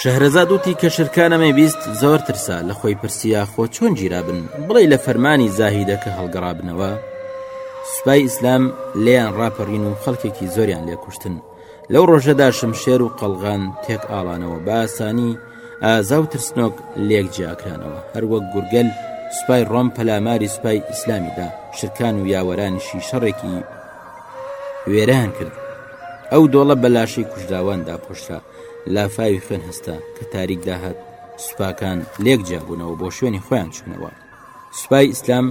شەهرەزاد وتی کە شرکانەمەی بیست زۆر ترسا لە خۆی پرسییا خۆ چۆن گیرابن بڵێ لە فەرمانی زاهیدەکە هەڵگەڕابنەوە سوپای ئیسلام لێیان ڕاپەڕین و خەڵکێکی زۆریان لێکوشتن لەو ڕۆژەدا شمشێر و قەلغان تێک ئاڵانەوە باسانی ئازا و ترسنۆک لێک جیاکرانەوە هەروەک گورگەل سوپای ڕۆم پەلاماری سوپای ئیسلامیدا شرکان و یاوەرانیشی شەڕێکی وێران کرد ئەو دۆڵە بەلاشی کوژراواندا پۆشرا لافاوی خوێن هەستا کە تاریک داهات سوپاکان لێک جیابوونەوە بۆ شوێنی خۆیان چوونەوە سوپای ئیسلام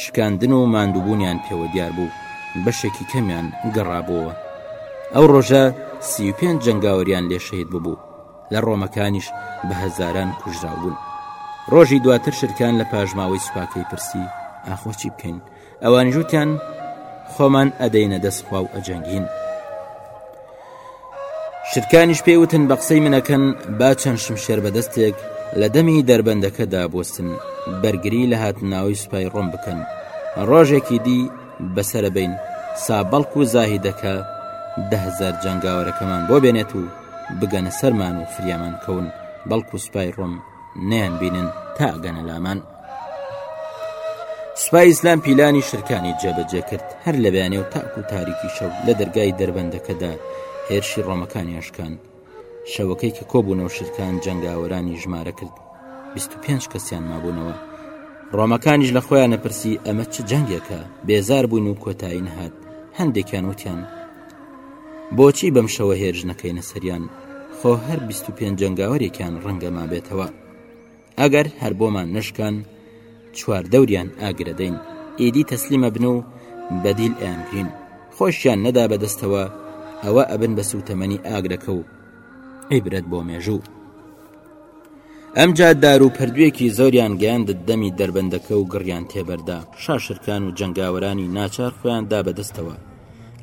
شکاندن و ماندووبوونیان پێوە دیار بوو بەشێکی کەمیان گەڕابووەوە ئەو ڕۆژە سی و پێنج جەنگاوەریان لێ شەید ببوو لە ڕۆمەکانیش بە هەزاران کوژراو بوون ڕۆژی دواتر شرکان لە پاژماوەی سوپاکەی پرسی ئاخۆچی بکەین ئەوانیش وتیان خۆمان ئەدەینە دەست خوا و ئەجەنگین شتکانیش پێوتن بە قسەی منەکەن با چەند شمشێر بەدەستێک لە دەمی دەربەندەکەدا بستن بەرگری لە هاتنناوی سوپای ڕۆم بکەن ڕۆژێکی دی بەسرە بین سا بەڵکو و زاهیدەکە دهزار جەنگاوەرەکەمان بۆ بێنێت و بگەنە سەرمان و فریامان کەون بەڵکو سوپای ڕۆم نەیان بینن تا ئەگەنە لامان سوپای ئیسلام پیلانی شرکانی جێبەجێ کرد هەر لە بەیانێ و تاک و تاریکی شەو لە دەرگای دەربەندەکەدا هێرشی ڕۆمەکانیان شکاند شەوەکەی کە کۆبوونەوە شرکان جەنگاوەرانی ژمارە کرد 25 کەسیان مابوونەوە ڕۆمەکانیش لە خۆیان نەپرسی ئەمە چ جەنگێکە بێزار بوون و کۆتایی نەهات هەندێکیان وتیان بۆچی بەم شەوە هێرش نەکەینە سەریان خۆ هەر بیست و پێنج جنگاوەرێکیان ڕەنگە مابێتەوە ئەگەر هەر بۆمان نشکان چوار دەوریان ئاگرەدەین ئیدی تەسلیمە بن و بەدیل ئەمرین خۆشیان نەدا بەدەستەوە ئەوە ئەبن بە سوتەمەنی ئاگرەکە و عیبرەت بۆ مێژوو ئەمجا دار و پەردوێکی زۆریان گەیاندت دەمی دەربەندەکە و گڕیان تێبەردا شاشرکان و جەنگاوەرانی ناچار خۆیان دا بەدەستەوە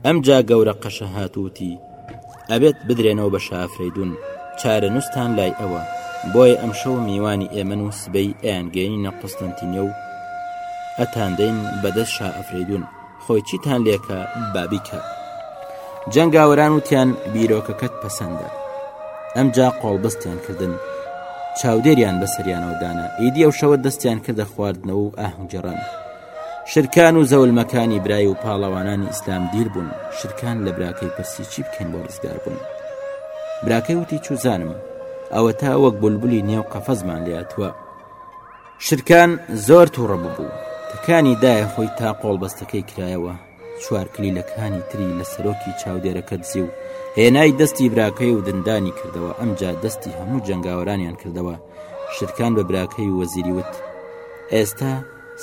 ئەمجا گەورە قەشە هاتووتی ئەبێت بدرێنەوە بە شافرەیدون چارە نووسان لای ئەوە بۆیە ئەم شەو میوانی ئێمن و سبەی ئەیانگەێنینە قوستنتینە و ئەتاندەین بەدەست شا ئەفریدون خۆی چیتان لێکە بابیکە جەنگاوەران وتیان بیرۆکەکەت پەسەندە ئەمجا قۆڵبستیان کردن چاودێریان بەسەریانەوە دانا ئیدی ئەو شەوە دەستیان کردە خواردنەوە و ئاهنگجێڕان شرکان و زەولمەکانی برای و پاڵەوانانی ئیسلام دیر بوون شرکان لە براکەی پرسی چی بکەین بۆ ڕزگار بوون براکەی وتی چوزانم ئەوە تا وەک بولبولی نێو قەفەزمان لاتوە شرکان زۆر توڕە ببوو تکانی دایە خۆی تا قۆڵبەستەکەی کرایەوە چوار کلیلەکانی تری لە سەرۆکی چاودێرەکە دزی و هێنای دەستی براکەی و دندانی کردەوە ئەمجا دەستی هەموو جەنگاوەرانیان کردەوە شرکان بە براکەی وەزیری وت ئێستا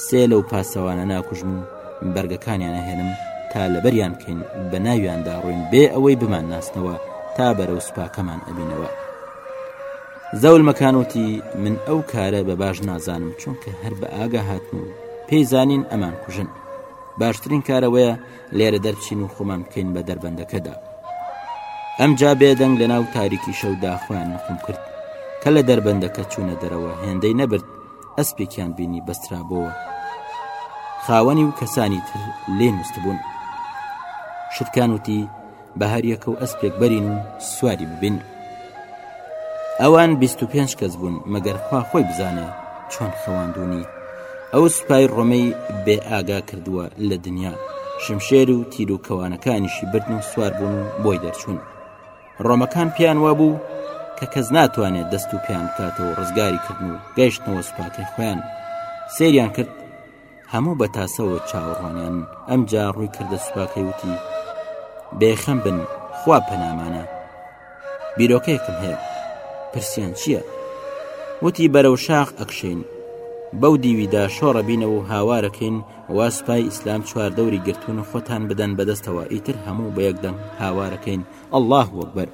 سێ لەو پاسەوانە ناکوژم و بەرگەکانیان نەهێنم تا لەبەریان بکەین بە ناویاندا ڕوین بێ ئەوەی بمان ناسنەوە تا بەرەو سوپاکەمان ئەبینەوە زەولمەکان وتی من ئەو کارە بە باش نازانم چونکە هەر بە ئاگا هاتن و پێی زانین ئەمان کوژن باشترین کارەوەیە لێرە دەرچین و خۆمان بکەین بە دەربەندەکەدا ئەمجا بێدەنگ لە ناو تاریکی شەودا خۆیان نقم کرد کە لە دەربەندەکە چوونە دەرەوە هێندەی نەبرد ئەسپێکیان بینی بەسترابەوە خاوەنی و کەسانی تر لێ نووسبوون شتکان وتی بە هەر یەکە و ئەسپێک بەرین و سواری ببین ئەوان 25 کەس بوون مەگەر خوا خۆی بزانێ چۆن خەواندونی ئەو سوپای ڕۆمەی بێ ئاگا کردووە لە دنیا شمشێر و تیر و کەوانەکانیشی بردن و سوار بوون و بۆی دەرچوون ڕۆمەکان پیان وابوو کە کەس ناتوانێت دەست و پیان بکاتەوە ڕزگاری کردن و گەشتنەوە سوپاکەی خۆیان سریان کرد هەموو بە تاسەوە چاوەڕوانیان ئەمجا ڕووی کردە سوپاکەی وتی بێخەم بن خوا پەنامانە بیرۆکەیەکم هەیە پرسیان چییە؟ وتی بەرەو شاخ ئەکشین بەو دیویدا شۆڕە بینەوە و هاوارەکەین وا سوپای ئیسلام چوار دەوری گرتوون خۆتان بدەن بەدەستەوە ئیتر هەموو بە یەک دەنگ هاوارەکەین ئەله وەکبەر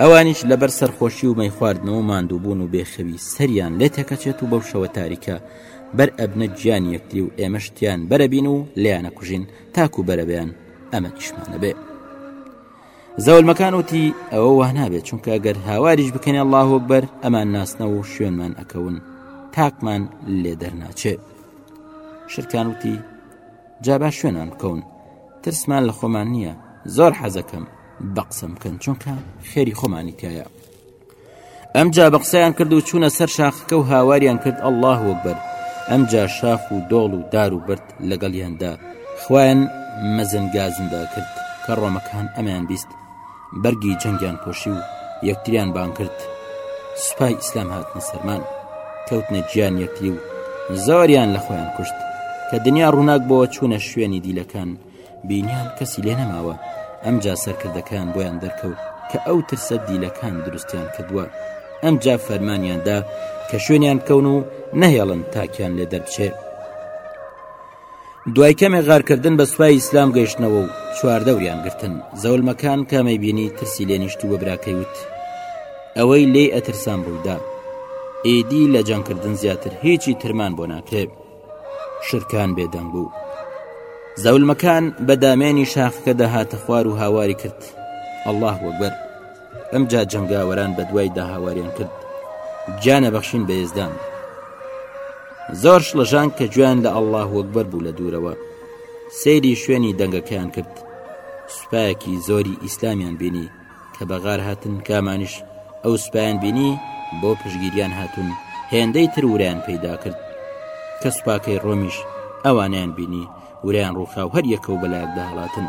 ئەوانیش لەبەر سەرخۆشی و مەی خواردنەوە ماندووبوون و بێخەوی سەریان لێ تێکەچێت و بەو شەوە تاریکە بەر ئەبنە گیانی یەکتری و ئێمەش تیان بەرەبین و لێیانە کوژین تاکو بەرەبیان ئەمە ئیشمانە بێ زەولمەکان وتی ئەوە وانابێت چونکە گەر هاواریش بکەنێ الله وەکبەر ئەمان ناسنە و شوێنمان ئەکەون تاقمان لێ دەرناچێت شرکان وتی جابا شوێنان بکەون ترسمان لە خۆمان نییە زۆر حەزەکەم بەقسم بکەن چونکە خێری خۆمانی تایە ئەمجا بە قسەیان کرد و چوونە سەر شاخەکە و هاواریان کرد ئەله وەکبەر ئەمجا شاخ و دۆڵ و دار و برد لەگەڵیاندا خوێن مەزنگازندا کرد کە ڕۆمەکان ئەمیان بیست بەرگی جەنگیان پۆشی و یەکتریان بان کرد سوپای ئیسلام هاتنە سەرمان کەوتنە گیان یەکتری و زۆریان لە خۆیان کوشت کە دنیا ڕووناک بۆ چوونە شوێنی دیلەکان بینیان کەسی لێ نەماوە ئەمجا سەرکردەکان بۆیان دەرکەوت کە ئەو ترسە دیلەکان دروستیان کردووە ئەمجا فەرمانیاندا کە شوێنیان بکەون و نەهێڵن تاکیان لێ دەربچێت دوای کەمێ غارکردن بە سوپای ئیسلام گەیشتنەوە و چواردەوریان گرتن زەولمەکان کامەی بینی ترسی لێنیشت و بە براکەی وت ئەوەی لێ ئەترسان ڕوویدا ئیدی لە جەنگکردن زیاتر هیچی ترمان بۆ ناکرێت شرکان بێدەنگ بوو زەولمەکان بە دامێنی شاخەکە دەهاتە خوار و هاواری کرد ئەله وەگوەر ئەمجا جنگاوەران بە دوای داهاواریان کرد گیانە بەخشین بە ئێزدان زۆر شڵەژان کە گویان لە ئەله وەگبەر بوو لە دوورەوە سەیری شوێنی دەنگەکەیان کرد سوپایەکی زۆری ئیسلامیان بینی کە بەغار هاتن کامانیش ئەو سوپایان بینی بۆ پشگیریان هاتون هێندەی تر وریان پەیدا کرد کە سوپاکەی ڕۆمیش ئەوانیان بینی وریان ڕووخاو هەر یەکە و بەلایەکدا هەڵاتن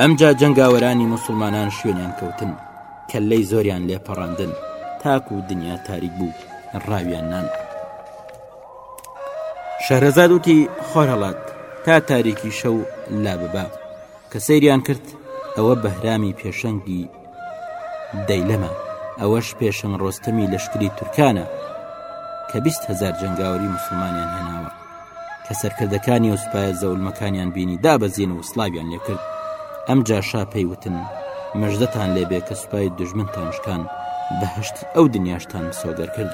ئەمجا جەنگاوەرانی مسلمانان شوێنیان کەوتن کە لی زۆریان لێ پەڕاندن تاکو و دنیا تاریک بوو ڕاویان نان شارەزاد وتی خۆرهڵات تا تاریکی شەو لا ببە کە سەیریان کرد ئەوە بەهرامی پێشەنگی دەیلەمە ئەوەش پێشەنگ ڕۆستەمی لەشکری تورکانە کە بیست هزار جنگاوری مسلمانیان هێناوە کە سەرکردەکانی و سوپایە زەولمەکانیان بینی دابەزین و سلاویان لێکرد ئەم جاشا پێیوتن مەژدەتان لێبێ کە سوپای دژمن تانشکان بەهشتی ئەو دنیاشتان سۆگەر کرد.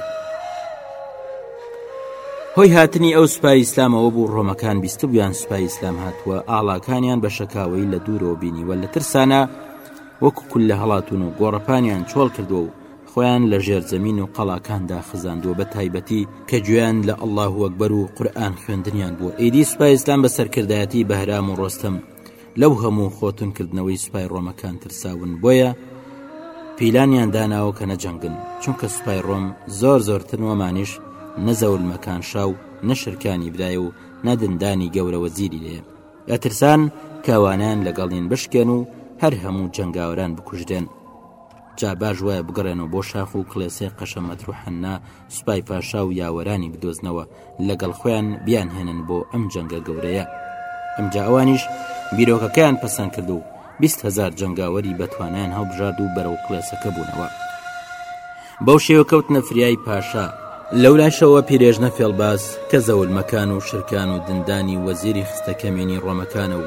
هۆی هاتنی ئەو سوپای ئیسلامەوە بوو ڕۆمەکان بیستبوویان سوپای ئیسلام هاتووە ئاڵاکانیان بە شەکاوەی لە دوورەوە بینیوە لە ترسانە وەکو کول لە هەڵاتون و گۆڕەپانیان چۆڵ کردو و خۆیان لە ژێرزەمین و قەڵاکاندا خزاندووە بە تایبەتی کە گوێیان لە ئەلله وەکبەر و قورئان خوێندنیان بووە ئیدی سوپای ئیسلام بە سەرکردایەتی بەهرام و ڕۆستەم لەو هەموو خۆتون کردنەوەی سوپای ڕۆمەکان ترساون بۆیە پیلانیان داناوە کە نەجەنگن چونکە سوپای ڕۆم زۆر زۆرتر وەمانیش نەزەولمەکان شاو نەشرکانی برای و نەدندانی گەورەوە زیری لێ ئەترسان کاوانیان لەگەڵین بشکێن و هەر هەموو جەنگاوران بکوژرێن جا باش وایە بگەڕێنەوە بۆ شاخ و کڵێسێ قەشە مەتروحەننا سوپای پاشا و یاوەرانی بدۆزنەوە لەگەڵ خۆیان بیان هێنن بۆ ئەم جەنگە گەورەیە ئەمجا ئەوانیش بیرۆکەکەیان پەسەند کرد و هزار جنگاوەری بەتوانیان هەڵبژارد و بەرەو کڵێسەکە بوونەوە بەو شێوە کەوت نەفریای پاشا لەو لاشەوە پیرێژنە فێڵباز کە زەولمەکان و شرکان و دندانی وەزیری خستە کەمینی ڕۆمەکانە و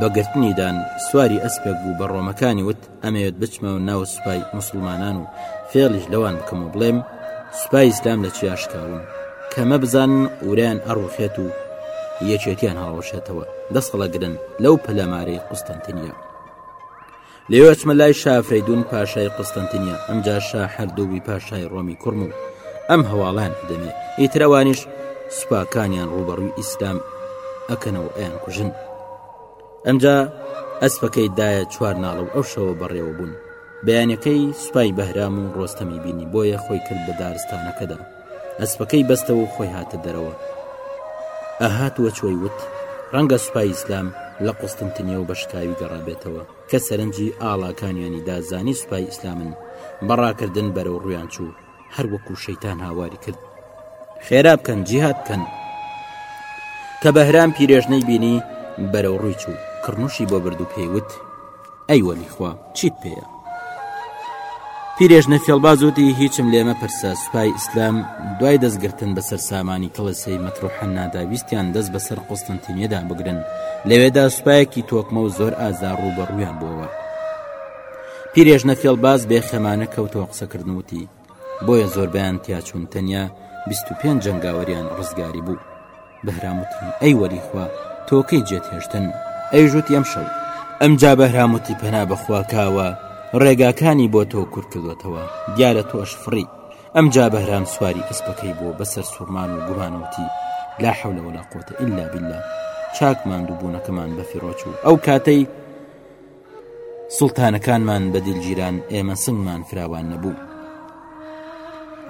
بەگرتنیدان سواری ئەسپێک بوو بە ڕۆمەکانی وت ئەمەوێت بچمەوە ناو سوپای مسلمانان و فێڵیش لەوان بکەم و بڵێم سوپای ئیسلام لە چیا شکاون کەمە بزان وران ئەڕوخێت و یەکێتیان هاوەشێتەوە دەسەڵە گرن لەو پەلەمارەی قوستنتنیە لێوە چمە لای شافریدون پاشای قوستنتنیە ئەمجا شا هەردووی پاشای ڕۆمی کوڕم و ئەم هەواڵان دەمێ ئیترەوانیش سوپاکانیان ڕوبەڕوی ئیسلام ئەکەنەوە ئەیان کوژن ئەنجا ئەسپەکەی دایە چوار ناڵە و ئەو شەوە بەڕێوە بوون بەیانەکەی سوپای بەهرام و ڕۆستەمی بینی بۆیە خۆی کرد بە دارستانەکەدا ئەسپەکەی بەستەوە و خۆی هاتە دەرەوە ئەهات وە چۆی وت ڕەنگە سوپای ئیسلام لە قوستنتنیە و بەشکاوی گەڕابێتەوە کە سەرنجی ئاڵاکانیانی دازانی سوپای ئیسلامن بەڕاکردن بەرەو ڕویان چوو هەر وەکو شەیتان هاواری کرد خێرا بکەن جیهات بکەن کە بەهرام پیرێژنەی بینی بەرەو ڕووی چوو کڕنوشی بۆ برد و پێیوت ئەی وەلیخوا چیت پێەیە پیرێژنە فێڵباز وتی هیچم لێمە پرسە سوپای ئیسلام دوای دەستگرتن بەسەر سامانی کڵسەی مەترۆحەن ناداویستیان دەست بەسەر قوستنتینیەدا بگرن لەوێدا سوپایەکی تۆکمە و زۆر ئازار ڕوو بە ڕوویان بووەوە پیرێژنە فێڵباز بێ خەمانە کەوتەوە قسەکردن وتی بۆیە زۆربیان تیاچوون تەنیا 25 جنگاوەریان ڕزگاری بوو بەهراموتی ئەی وەریخوا تۆکەی جێت هێشتن ئەی ژووتی ئەم شەو ئەمجا بەهراموتی پەنا بەخوا کاوە ڕێگاکانی بۆ تۆ کورتکردوێتەوە دیارە تۆش فڕی ئەمجا بەهرام سواری ئەسپەکەی بۆ بەسەر سوورمان و گومانەوتی لا حەولە ولا قوتە ئللا بللا چاک ماندوو بوونەکەمان بەفیڕۆچوو ئەو کاتەی سوڵتانەکانمان بە دیل گیران ئێمە سنگمان فراوان نەبوو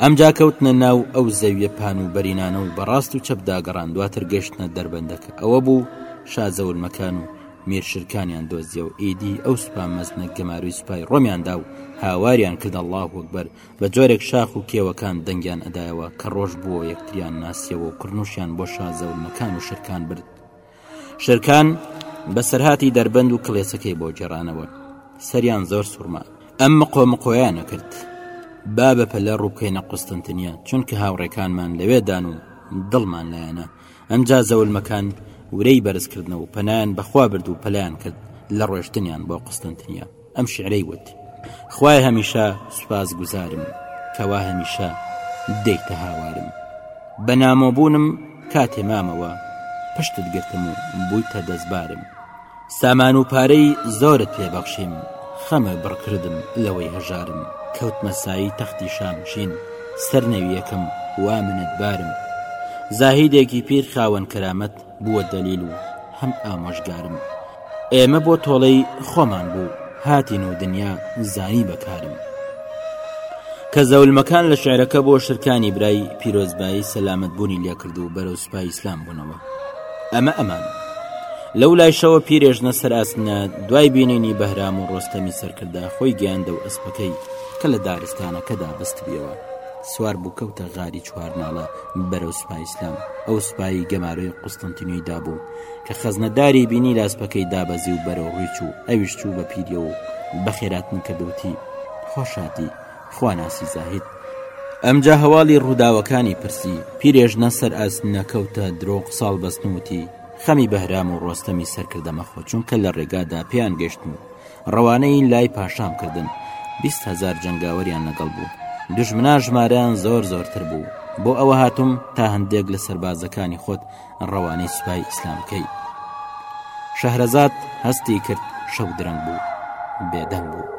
ئەمجا کەوتنە ناو ئەو زەویە پان و بەرینانە و بەڕاست و چەپدا گەڕان دواتر گەشتنە دەربەندەکە ئەوە بوو شازەورمەکان و مێرشرکانیان دۆزیە و ئیدی ئەو سوپا مەزنە گەماروی سوپای ڕۆمیاندا و هاواریان کردە الله وەکبەر بە جۆرێک شاخ و کێوەکان دەنگیان ئەدایەوە کە ڕۆژ بووە یەکتریان ناسیەوە و کڕنووشیان بۆ شازەورمەکان و شرکان برد شێرکان بەسەرهاتی دەربەند و کلێسەکەی بۆ جێرانەوە سەریان زۆر سوورما ئەم مقۆمقۆیانە کرد با بە پەلە ڕووکەینە قوستنتنیە چونکە هاوڕێکانمان لەوێدان و دڵمان لایەنە ئەمجا زەولمەکان ورەی بەرزکردنەوە پەنایان بەخوا برد و پەلیان کرد لە ڕۆشتنیان بۆ قوستنتنیە ئەم شعرەی وت خوای هەمیشە سوپاس گوزارم کەوا هەمیشە دەیتە هاوارم بە نامۆبوونم کاتێ مامەوە پشتت گرتم و بوویتە دەستبارم سامان و پارەی زۆرت پێبەخشیم خەمە بڕکردم لەوەی هەژارم کەوتمە سایی تەختی شامشین سەرنەویەکەم وا منەت بارم زاهیدێکی پیر خاوەن کەرامەت بووە دەلیل و هەم ئامۆژگارم ئێمە بۆ تۆڵەی خۆمان بوو هاتین و دنیا زانی بەکارم کە زەولمەکان لە شعرەکە بۆ شرکانی برای پیرۆزبایی سەلامت بوونی لێکرد و بەرەو سوپای ئیسلام بوونەوە ئەمە ئەمان لەو لایشەوە پیرێژنە سەراسنە دوای بینینی بەهرام و ڕۆستەمی سەرکردە خۆی گەیاندە و ئەسپەکەی کە لە دارستانەکەدا بستبیەوە سوار بوو کەوتە غاری چوارناڵە بەرەو سوپای ئیسلام ئەو سوپایی گەمارۆی قوستنتینۆی دابوو کە خەزنەداری بینی لاسپەکەی دابەزی و بەرەو ڕووی چوو ئەویش چوو بە پیریە و بەخێراتن کە دوتی خۆشاتی خواناسی زاهید ئەمجا هەواڵی ڕووداوەکانی پرسی پیرێژنە سەر ئەس نەکەوتە درۆ قساڵ بەستنوتی خەمی بەهرام و ڕۆستەمی سەرکردەمە خۆ چونکە لە ڕێگادا پێیان گەشتن و ڕەوانەی لای پاشام کردن بیست هەزار جەنگاوەریان لەگەڵ بوو دوژمنا ژمارەیان زۆر زۆرتر بوو بۆ ئەوە هاتم تا هەندێک لە سەربازەکانی خۆت ڕەوانەی سوپای ئیسلام بکەی شەهرەزاد هەستی کرد شەو درەنگ بوو بێدەنگ بوو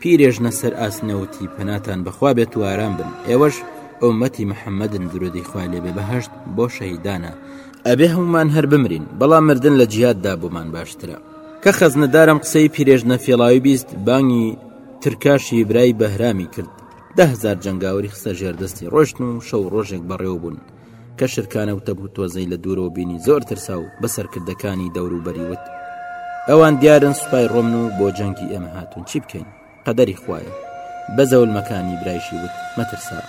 پیرێژنە سەر ئاست نەوتی پەناتان بەخوا بێت و ئارام بن ئێوەش ئۆمەتی محەممەدن درودی خوای لێ بێ بەهشت بۆ شەهیدانە ئەبێ هەمومان هەر بمرین بەڵام مردن لە جیاددا بۆمان باشترە کە خەزنەدارم قسەی پیرێژنە فێڵاوی بیست بانگی ترکاشی برای بەهرامی کرد دهزار جەنگاوری خستە ژێردەستی ڕۆشتن و شەو ڕۆژێک بەڕێوە بوون کە شرکانە وتەبوو تۆزەی لە دوورەوە بینی زۆر ترسا و بە سەرکردەکانی دەوروبەری وت ئەوان دیارن سوپای ڕۆمن و بۆ جەنگی ئێمە هاتون چی بکەین قەدەری خوایە بە زەولمەکانی برایشی وت مەترسا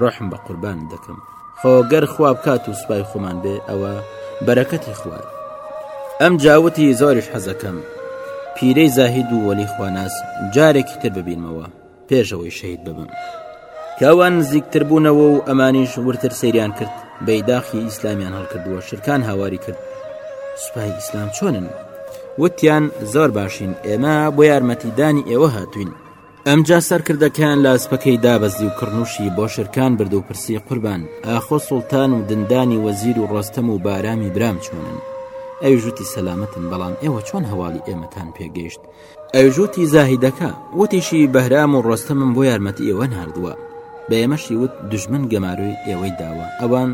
ڕۆحم بە قوربان دەکەم خۆگەر خوا بکات و سوپای خۆمان بێ ئەوە بەرەکەتی خوارد ئەم جاوتی زۆریش حەزەکەم پیرەی زاهید و وەلی خواناس جارێکی تر ببینمەوە پێشەوەی شەید ببم کەوان نزیکتر بوونەوە و ئەمانیش ورتر سەیریان کرد بەیداخی ئیسلامیان هەڵکردووە شرکان هاواری کرد سوپای ئیسلام چۆنن وتیان زۆر باشین ئێمە بۆ یارمەتیدانی ئێوە هاتوین ئەمجا سەرکردەکان لاسپەکەی دابەزی و کڕنوشی بۆ شرکان برد و پرسی قوربان ئاخۆ سوڵتان و دندانی وەزیر و ڕۆستەم و بارامی برام چۆنن ئەوی ژوتی سەلامەتن بەڵام ئێوە چۆن هەواڵی ئێمەتان پێگەیشت ئەویشوتی زاهیدەکە وتیشی بەهرام و ڕۆستەمم بۆ یارمەتی ئێوە ناردووە بە ئێمەشی وت دژمن گەمارۆی ئێوەی داوە ئەوان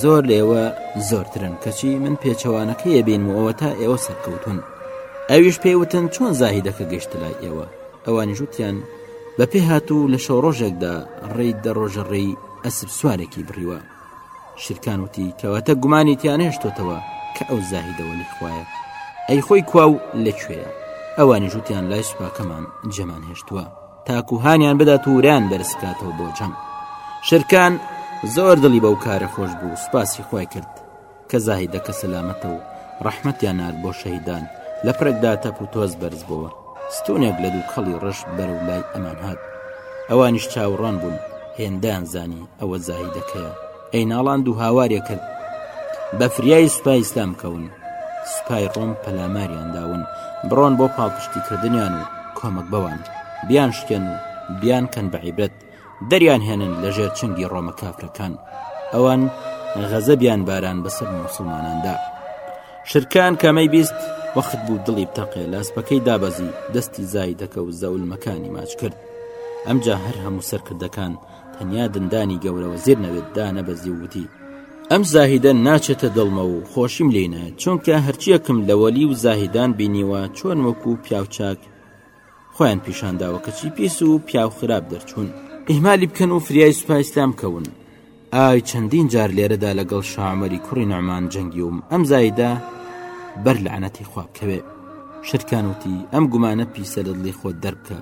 زۆر لێوە زۆرترن کەچی من پێچەوانەکەیە بین و ئەوە تا ئێوە سەرکەوتون ئەویش پێیوتن چۆن زاهیدەکە گەشت لای ئێوە ئەوانی ژوتیان بەپێ هاتوو لە شەو ڕۆژێکدا ڕێی دە ڕۆژە ڕێی ئەسب سوارێکی بڕیوە شرکان وتی کەواتە گومانی تیانهێشتۆتەوە کە ئەو زاهیدە وەلی خوایە ئەی خۆی کوا و لەکوێیە ئەوانی ژوتیان لای سوپاکەمان جەمان هێشتووە تاکو هانیان بدات وران بەرزکاتەوە بۆ جەنگ شرکان زۆر دڵی بەو کارە خۆش بوو سوپاسی خۆی کرد کە زاهیدەکە سەلامەتە و ڕەحمەتیان نارد بۆ شەهیدان، لەپڕێکدا تەپ و تۆز بەرز بۆوە، ستوونێک لە دووکەڵی ڕەش بەرەو لای ئەمان هات، ئەوانیش چاووڕان بوون، هێندەیان زانی ئەوە زاهیدەکەیە، ئەی ناڵاند و هاواریان کرد بە فریای سوپای ئیسلام کەون، سوپای ڕۆم پەلاماریان داون بڕۆن بۆ پاڵپشتیکردنیان و کۆمەک بەوان بیانشکێن و بیانکەن بە عیبرەت. دەریان هێنن لە ژێر چنگی ڕۆمە کافرەکان ئەوان غەزەبیان باران بەسەر مسلماناندا شرکان کەمەی بیست وەخت بوو دڵی بتەقێ لاسپەکەی دابەزی دەستی زای دەکە و زەولمەکانی ماچ کرد ئەمجا هەر هەموو سەرکردەکان تەنیا دندانی گەورەوە زیر نەوێت دانەبەزی وتی ئەم زاهیدە ناچێتە دڵمە و خۆشیم لینە چونکە هەرچیەکم لەوەلی و زاهیدان بینیوە چۆن وەکو پیاوچاک خۆیان پیشان داوە کەچی پیس و پیاو خراپ دەرچوون ئیهمالی بکەن و فریای سوپای ئیسلام کەون ئای چەندین جار لێرەدا لەگەڵ شامەری کوڕی نەمان جەنگی وم ئەم زایدا بەر لەعنەتی خواب کەوێ شتکان وتی ئەم گومانە پیسە لە دڵی خۆت دەربکە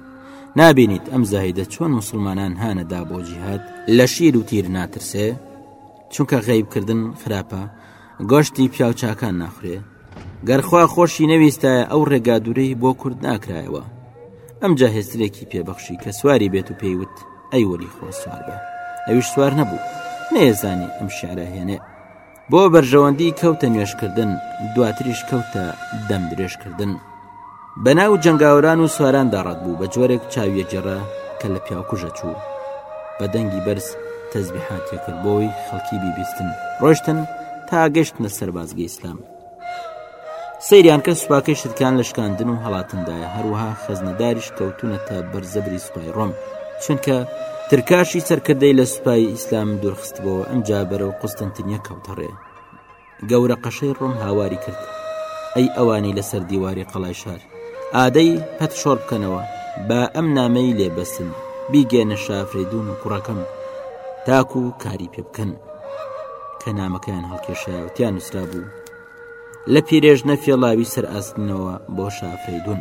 نابینیت ئەم زاهیدە چۆن مسلمانان هانەدا بۆ جیهات لە شیر و تیر ناترسێ چونکە غیبکردن خراپە گۆشتی پیاوچاکان ناخورێ گەرخوا خۆشی نەویستایە ئەو ڕێگادورەی بۆ کورد ناکرایەوە ئەم جاهێسترێکی پێبەخشی کە سواری بێت و پێیوت ئەی وەلی خۆ سوار بە ئەویش سوار نەبوو نێزانی ئەم شعرە هێنێ بۆ بەرژەوەندی کەوتە نوێشکردن دواتریش کەوتە دەم درێژکردن. بەناو جەنگاوەران و سواراندا ڕەت بوو بە جۆرێک چاویە جێڕە کە لە پیاوکوژە چوو بە دەنگی بەرز تەزبیحاتێ کرد بۆی خەڵکی بیبیستن ڕۆشتن تا گەشتنە سەربازگەی ئیسلام سەیریان کە سوپاکەی شتکان لە شکاندن و هەڵاتندایە هەروەها خەزنەداریش کەوتونەتە بەرزەبری سوپای ڕۆم چونکە ترکاشی سەرکردەی لە سوپای ئیسلام دوورخستبەوە ئەمجا بەرەو قوستنتنیە کەوتەڕێ گەورە قەشەی ڕۆم هاواری کرد ئەی ئەوانی لەسەر دیواری قەڵای شار ئادەی پەت شۆر بکەنەوە با ئەم نامەی لێبەسن بیگەێنە شافریدون و کوڕەکەم تاکو و کاری پێ بکەن کە نامەکەیان هەڵکێشایوتیان نووسرا بوو لە پیرێژنە فێڵاوی سەر ئاسنەوە بۆ شافریدون.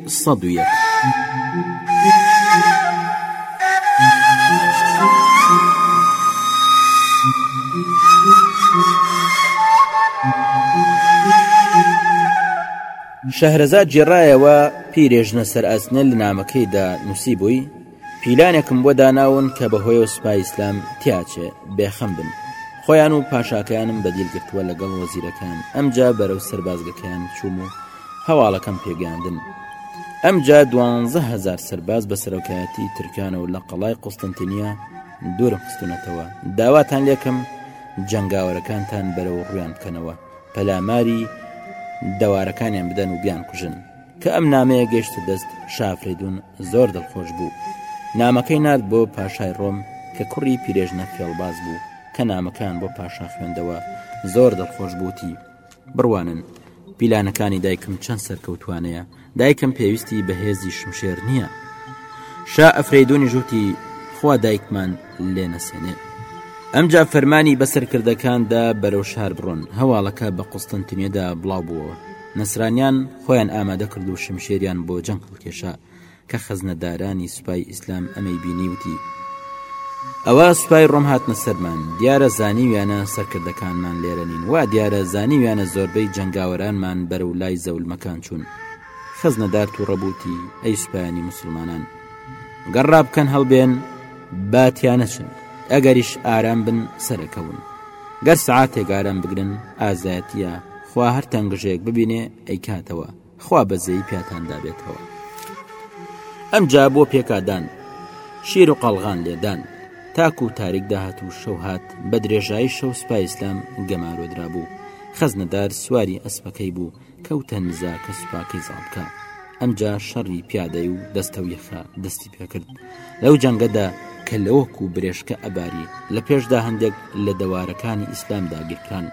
سەد و یەک. شەهرەزاد گێڕایەوە پیرێژنە سەرئەسنە لە نامەکەیدا نووسیبووی، پیلانێکم بۆ داناون کە بەهۆیەوە سوپای ئیسلام تیاچێ بێخەم بن خۆیان و پاشاکەیانم بەدیل گرتووە لەگەڵ وەزیرەکان ئەمجا بەرەو سەربازگەکەیان چووم و هەواڵەکەم پێگەیاندن ئەمجا دوانزە هزار سەرباز بە سەرۆکایەتی ترکانە و لە قەڵای قوستنتینیە دوورم خستونەتەوە داواتان لێکم جەنگاوەرەکانتان بەرەو ڕویان بکەنەوە پەلاماری دەوارەکانیان بدەن و بیان کوژن کە ئەم نامەیە گەشتە دەست شافریدون زۆر دڵخۆش بوو. نامەکەی نارد بۆ پاشای ڕۆم کە کوڕی پیرێژنە فێڵباز بوو، کە نامەکەیان بۆ پاشا خوێندەوە، زۆر دڵخۆش بووتی. بڕوانن، پیلانەکانی دایکم چەند سەرکەوتوانەیە، دایکم پێویستی بە هێزی شمشێر نییە. شا ئەفرەیدونی ژووتی خوا دایکمان لێ نەسێنێ ئەمجا فەرمانی بە سەرکردەکاندا بەرەو شار بڕۆن هەواڵەکە بە قوستنتنیەدا بڵاو بووەوە نەسرانیان خۆیان ئامادە کرد و شمشێریان بۆ جەنگ هەڵکێشا کە خەزنەدارانی سوپای ئیسلام ئەمەی بینی وتی ئەوە سوپای ڕۆم هاتنە سەرمان دیارە زانیویانە سەرکردەکانمان لێرە نین وا دیارە زانیویانە زۆربەی جەنگاوەرانمان بەرە و لای زەولمەکان چوون خەزنەدار تووڕەبووتی ئەی سوپایانی مسلمانان گەڕ ڕابکەن هەڵبێن باتیانەچن ئەگەریش ئارام بن سەرەکەون گەر سەعاتێک ئارام بگرن ئازایەتیە خوا هەر تەنگژەیەک ببینێ ئەیکاتەوە خوا بەزەیی پیاتان دابێتەوە ئەمجا بۆ پێکادان شیر و قەلغان لێدان تاکو و تاریک داهات و شەو هات بە درێژایی شەو سپای ئیسلام گەمارۆدرا بوو خەزنەدار سواری ئەسپەکەی بوو کەوتە نزا کە سوپاکەی زاڵ بکا ئەمجا شەڕی پیادەی و دەستەویەخە دەستی پێکرد لەو جەنگەدا کە لەوەک و برێشکە ئەباری لە پێشدا هەندێک لە دەوارەکانی ئیسلام داگیرکران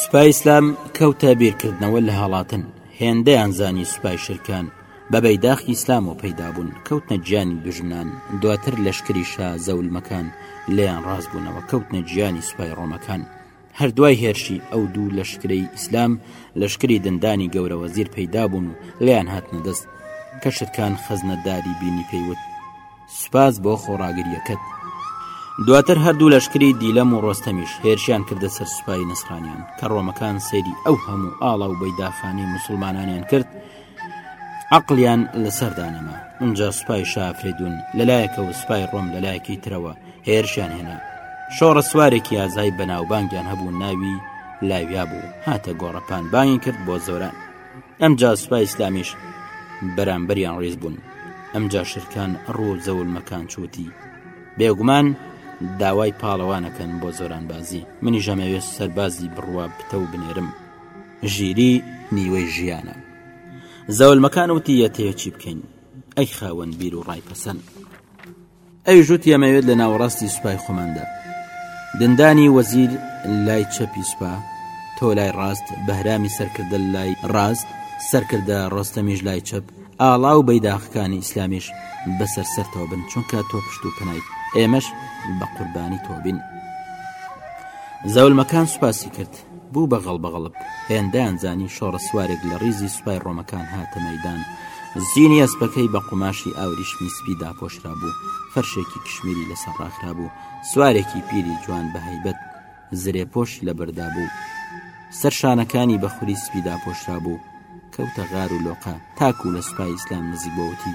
سوپای ئیسلام کەوتە بیرکردنەوە لە هەڵاتن هێندەیان زانی سوپای شرکان بە بەیداخی ئیسلام و پەیدا بوون کەوتنە گیانی دژمنان دواتر لەشکری شا زەولمەکان لێیان ڕاست بوونەوە کەوتنە گیانی سوپای ڕۆمەکان هەر دوای هێرشی ئەو دوو لەشکرەی ئیسلام لەشکری دەندانی گەورە وەزیر پەیدا بوون و لێیان هاتنە دەست کە شتکان خەزنەداری بینی پێیوت سوپاس بۆ خۆڕاگریەکەت دواتر هەردوو لەشکری دیلەم و ڕۆستەمیش هێرشیان کردە سەر سوپای نسرانیان کە ڕۆمەکان سەیری ئەو هەموو ئاڵا و بەیداخانەی مسلمانانیان کرد عەقڵیان لەسەر دانەما ئینجا سوپای شافریدون لەلایەکەوە سوپای ڕۆم لەلایەکی ترەوە هێرشیان هێنا شۆڕە سوارێکی یازای بەناوبانگیان هەبوو ناوی لاویا بوو هاتە گۆڕەپان بانگی کرد بۆ زۆران ئەمجا سوپای ئیسلامیش بەرامبەریان ڕێز بوون ئەمجا شرکان ڕوو زەول مەکان چوتی بێگومان داوای پاڵەوانەکەن بۆ زۆران بازی منی ژەمەوێت سەربازی بڕوا بتە و بنێرم ژیری نیوەی ژیانە زەولمەکان وتی یەتەیە چی بکەین ئەی خاوەن بیر و ڕای پەسەن ئەی ژوت یەمەوێت لە ناوەڕاستی سوپای خۆماندا دندانی وەزیر لای چەپی سوپا تۆ لای ڕاست بەهرامی سەرکردە لای ڕاست سەرکردە ڕۆستەمیش لای چەپ ئاڵا و بەیداخەکانی ئیسلامیش بەسەر سەرتەوە بن چونکە تۆ پشت و پەنای ئێمەش بە قوربانی تۆبین زەولمەکان سوپاسی کرد بوو بە غەڵبەغەڵب، هێندەیان زانی شۆڕەسوارێک لە ڕیزی سوپای ڕۆمەکان هاتە مەیدان، زینی ئەسپەکەی بە قوماشی ئاوریشمی سپی داپۆشرابوو، فەرشێکی کشمیری لەسەر ڕاخرابوو، سوارێکی پیری جوان بە هەیبەت زرێپۆش لەبەردابوو، سەرشانەکانی بە خوری سپی داپۆشرابوو، کەوتە غار و لۆقە، تاکو لە سوپای ئیسلام نزیک بووە وتی.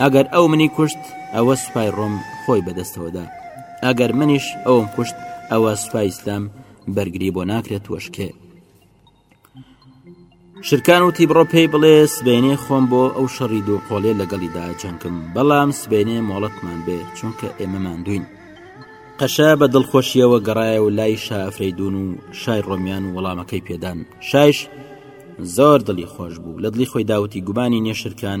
ئەگەر ئەو منی کوشت ئەوە سوپای ڕۆم خۆی بەدەستەوەدا ئەگەر منیش ئەوم کوشت ئەوە سوپای ئیسلام بەرگری بۆ ناکرێت وەشکێ شرکان و تیبڕۆ پێی بڵێ سبێنێ خۆم بۆ ئەو شەڕی دوو قۆلێ لەگەڵیدا جەنگم بەڵام سبێنێ مۆڵەتمان بێ چونکە ئێمە ماندوین قەشە بە دڵخۆشیەوە گەڕایە و لای شافریدون و شای ڕۆمیان و وەڵامەکەی پێدان شایش زۆر دڵی خۆش بوو لە دڵی خۆی داوتی گومانی نێشرکان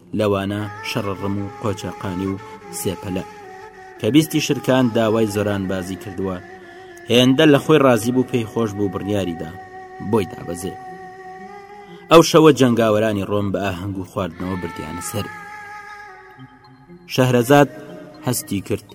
لەوانە شەڕڕم و قۆچەقانی و سێپەلە. کە بیستی شرکان داوای زۆران بازی کردووە، هێندە لە خۆی ڕازی بوو پێی خۆش بوو بڕیاریدا بۆی دابەزێ. ئەو شەوە جەنگاوەرانی ڕۆم بە ئاهەنگ و خواردنەوە بردیانە سەر. شەهرەزاد هەستی کرد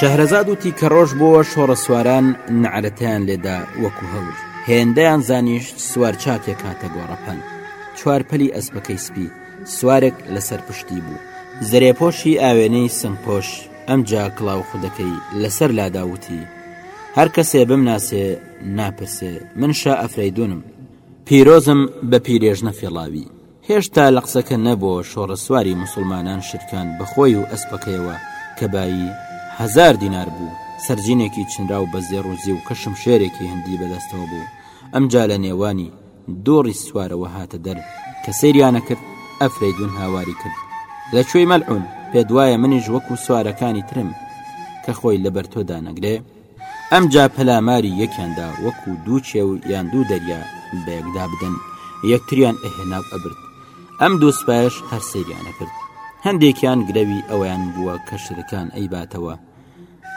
شەهرەزاد وتی کە ڕۆژ بۆ شۆڕە سواران نەعرەتیان لێدا وەکو هەور هێندەیان زانیشت سوار چاکێک هاتە گۆڕەپەن چوار پەلی ئەسپەکەی سپی سوارێک لەسەر پشتی بوو زرێپۆشی ئاوێنەی سمپۆش ئەم جا کڵاو خودەکەی لەسەر لاداوتی هەر کەسێ بم ناسێ ناپرسێ من شا ئەفرەیدونم پیرۆزم بە پیرێژنە فێڵاوی هێشتا لە قسەکە نەبۆوە شۆڕەسواری موسوڵمانان شرکاند بە خۆی و ئەسپەکەیەوە کە بایی هەزار دینار بوو، سەرجینێکی چنراو بە زێڕ و زیو کە شمشێرێکی هندی بە دەستەوە بوو، ئەمجا لە نێوانی دوو ڕیزسوارەوە هاتە دەر، کە سەیریانەکرد ئەفرەیدون هاواری کرد، لە کوێی مەلعون؟ پێت وایە منیش وەکو سوارەکانی ترم کە خۆی لەبەر تۆ دانەگرێ؟ ئەمجا پەلاماری یەکیان دا وەکو دوو چێو یان دوو دەریا بە یەکدا بدەن، یەکتریان ئەهێنا و ئەبرد. ئەم دوو سپایەش هەر سەیریان ئەکرد. هەندێکیان گرەوی ئەوەیان بووە کە شرەکان ئەیباتەوە.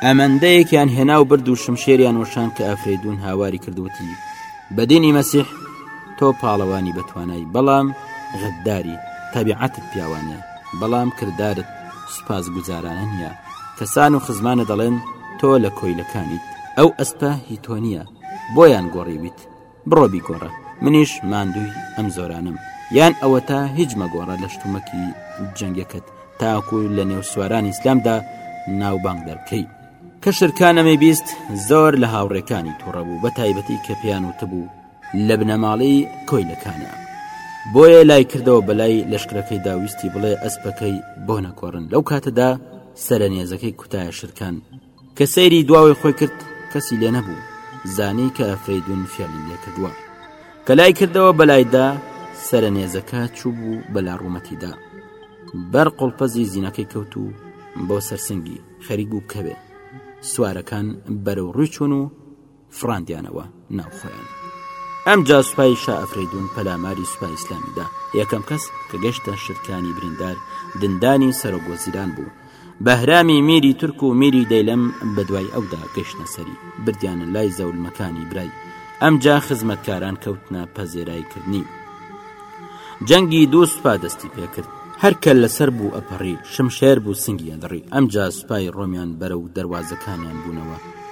ئەمەندە یەکیان هێنا و برد و شمشێریان وەشان کە ئەفریدوون هاواری کرد وتی، بە دینی مەسیح تۆ پاڵەوانی بەتوانای، بەڵام غەدداری، تەبیعەتت پیاوانەیە. بەڵام کردارت سوپاس گوزارانە نییە کەسان و خزمانە دەڵێن تۆ لە کۆیلەکانیت ئەو ئەسپە هی تۆ نییە بۆیان گۆڕیویت بڕۆ بیگۆڕە منیش ماندووی ئەم زۆرانم یان ئەوە تا هیچ مەگۆڕە لە شتومەکی جەنگەکەت تاکو لە نێو سواران ئیسلامدا ناوبانگ دەرکەی کە شرکانەمەی بیست زۆر لە هاوڕێکانی تووڕەبوو بە تایبەتی کە پێیان وتبوو لە بنەماڵەی کۆیلەکانە بۆیە لای کردەوە بەلای لەشکرەکەی داویستی بڵێ ئەسپەکەی بۆ نەکۆڕن لەو کاتەدا سەرە نێزەکەی کوتایە شرکان کە سەیری دواوەی خۆی کرد کەسی لێ نەبوو زانی کە ئەفریدون فێڵی لێ کردووە کە لای کردەوە بەلایدا سەرە نێزەکە چوو بوو بەلا ڕوومەتیدا بەر قڵپەزی زینەکەی کەوت و بۆ سەرسنگی خەریک بوو بکەوێ سوارەکان بەرەو ڕووی چوون و فڕاندیانەوە ناو خۆیان. ئەمجا سوپای شا ئەفریدون پەلاماری سوپای ئیسلامی دا یەکەم کەس کە گەشتە شرکانی بریندار دندانی سەرۆک وەزیران بوو بەهرامی میری تورک و میری دەیلم بەدوای ئەودا گەشتە سەری بردیانە لای زەولمەکانی برای ئەمجا خزمەتکاران کەوتنە پەزێرای کردنی جەنگی دوو سوپا دەستی پێکرد هەرکە لەسەر بوو ئەپەڕی شمشێر بوو سنگی ئەدڕی ئەمجا سوپای ڕۆمیان بەرە و دەواازەکانیان بوونەوە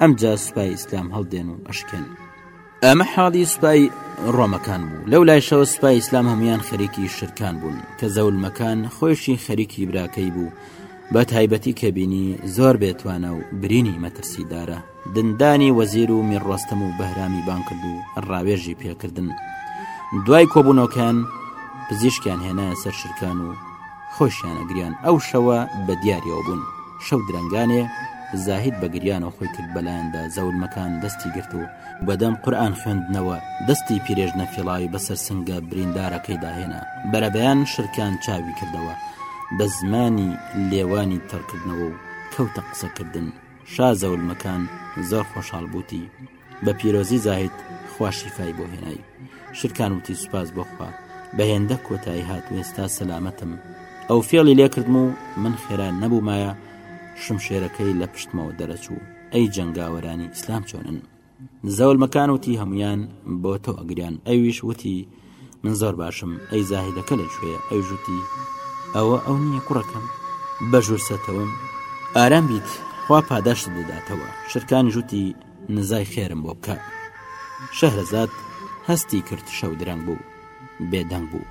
ئەمجا سوپای ئیسلام هەڵدێن و ئەشکێن ئەمە حاڵی سوپای ڕۆمەکان بوو لەو لایشەوە سوپای ئیسلام هەمویان خەریکی شرکان بوون کە زەولمەکان خۆشی خەریکی براکەی بوو بە تایبەتی کە بینی زۆر بێتوانە و برینی مەترسیدارە دندانی وەزیر و میڕۆستەم و بەهرامی بان کرد و ڕاوێژی پێکردن دوای کۆبوونەوەکان پزیشکیان هێنایە سەر شرکان و خۆشیانە گریان ئەو شەوە بە دیارەوە بوون. شەو درەنگانێ زاهید بە گریانەوە خۆی کرد بەلایاندا زەولمەکان دەستی گرت و بەدەم قورئان خوێندنەوە دەستی پیرێژنە فیڵاوی بەسەر سنگە بریندارەکەی داهێنا بەرەبەیان شرکان چاوی کردەوە بە زمانی لێوانی تڕکردنەوە و کەوتە قسەکردن شا زەولمەکان زۆر خۆشحاڵ بووتی بە پیرۆزی زاهید خوا شیفای بۆ هێنای شرکان وتی سوپاس بۆخوا بە هێندە کۆتایی هات وێستا سەلامەتم ئەو فێڵی لێکردم و من خێرا نەبوومایە شمشێرەکەی لە پشتمەوە دەرەچوو ئەی جەنگاوەرانی ئیسلام چۆنن زەول مەکان وتی هەمویان بۆ تۆ ئەگریان ئەویش وتی من زۆر باشم ئەی زاهیدەکە لە کوێ ئەو ژوتی ئەوە ئەو نییە کوڕەکەم بە ژورسەتەوەم ئارام بیت خوا پاداشت دەداتەوە شرکان ژوتی نزای خێرم بۆ بکە شەهرەزاد هەستی کرد شەو درەنگ بوو بێدەنگ بوو.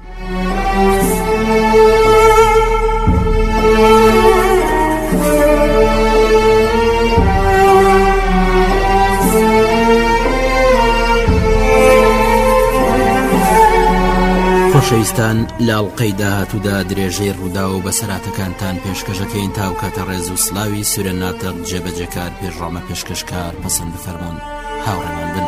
خۆشەویستان لاڵقەی داهاتوودا درێژەی ڕوودا و بەسەراتەکانتان پێشکەشەکەین تاوکاتە ڕێز و سلاوی سورە ناتەق جێبەجێکار پێشڕامە پێشکەشکار پەسەند بفەرموون هاوڕێمان بن.